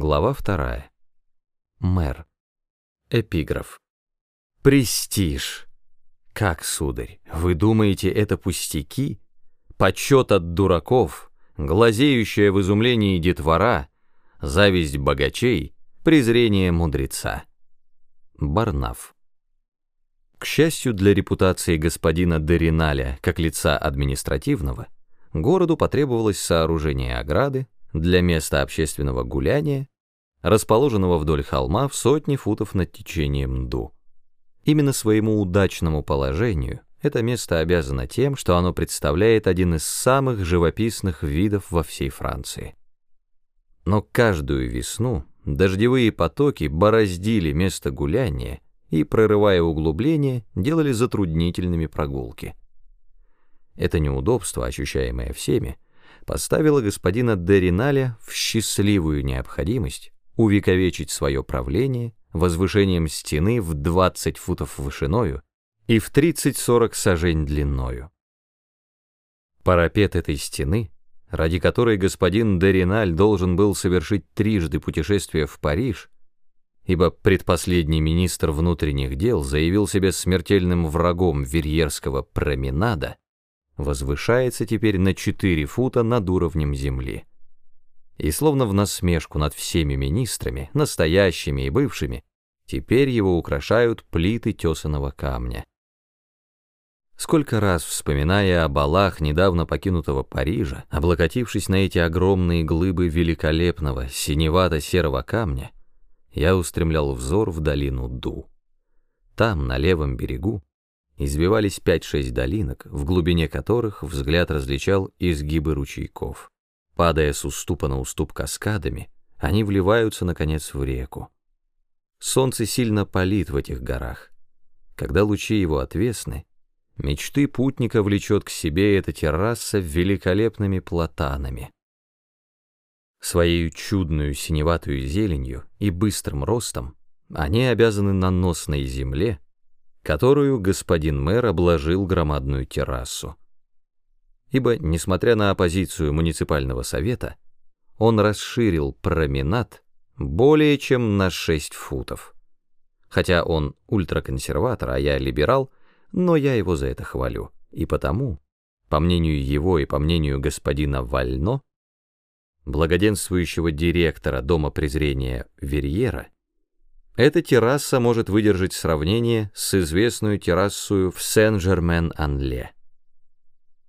Глава вторая. Мэр. Эпиграф. Престиж. Как, сударь, вы думаете, это пустяки? Почет от дураков, глазеющая в изумлении детвора, зависть богачей, презрение мудреца. Барнаф. К счастью для репутации господина Дериналя как лица административного, городу потребовалось сооружение ограды, для места общественного гуляния, расположенного вдоль холма в сотни футов над течением Нду. Именно своему удачному положению это место обязано тем, что оно представляет один из самых живописных видов во всей Франции. Но каждую весну дождевые потоки бороздили место гуляния и, прорывая углубления, делали затруднительными прогулки. Это неудобство, ощущаемое всеми, поставила господина Дериналя в счастливую необходимость увековечить свое правление возвышением стены в 20 футов вышиною и в 30-40 сажень длиною. Парапет этой стены, ради которой господин Дериналь должен был совершить трижды путешествие в Париж, ибо предпоследний министр внутренних дел заявил себя смертельным врагом Верьерского променада, возвышается теперь на 4 фута над уровнем земли. И словно в насмешку над всеми министрами, настоящими и бывшими, теперь его украшают плиты тесаного камня. Сколько раз, вспоминая о балах недавно покинутого Парижа, облокотившись на эти огромные глыбы великолепного синевато-серого камня, я устремлял взор в долину Ду. Там, на левом берегу, избивались пять-шесть долинок, в глубине которых взгляд различал изгибы ручейков. Падая с уступа на уступ каскадами, они вливаются, наконец, в реку. Солнце сильно палит в этих горах. Когда лучи его отвесны, мечты путника влечет к себе эта терраса великолепными платанами. Своей чудную синеватую зеленью и быстрым ростом они обязаны наносной земле, которую господин мэр обложил громадную террасу. Ибо, несмотря на оппозицию муниципального совета, он расширил променад более чем на 6 футов. Хотя он ультраконсерватор, а я либерал, но я его за это хвалю. И потому, по мнению его и по мнению господина Вально, благоденствующего директора Дома презрения Верьера, эта терраса может выдержать сравнение с известную террасою в Сен-Жермен-Анле.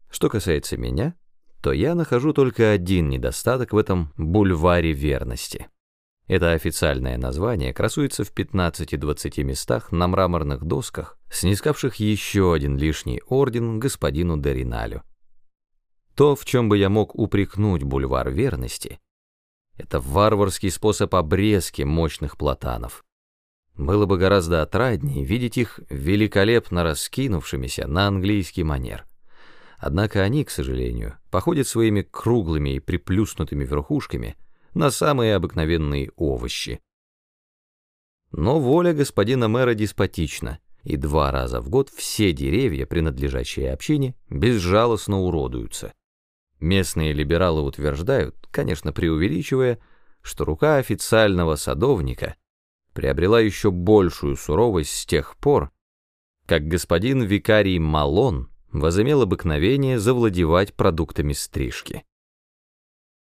Что касается меня, то я нахожу только один недостаток в этом бульваре верности. Это официальное название красуется в 15-20 местах на мраморных досках, снискавших еще один лишний орден господину Дориналю. То, в чем бы я мог упрекнуть бульвар верности, это варварский способ обрезки мощных платанов. Было бы гораздо отраднее видеть их великолепно раскинувшимися на английский манер. Однако они, к сожалению, походят своими круглыми и приплюснутыми верхушками на самые обыкновенные овощи. Но воля господина мэра деспотична, и два раза в год все деревья, принадлежащие общине, безжалостно уродуются. Местные либералы утверждают, конечно преувеличивая, что рука официального садовника приобрела еще большую суровость с тех пор, как господин викарий Малон возымел обыкновение завладевать продуктами стрижки.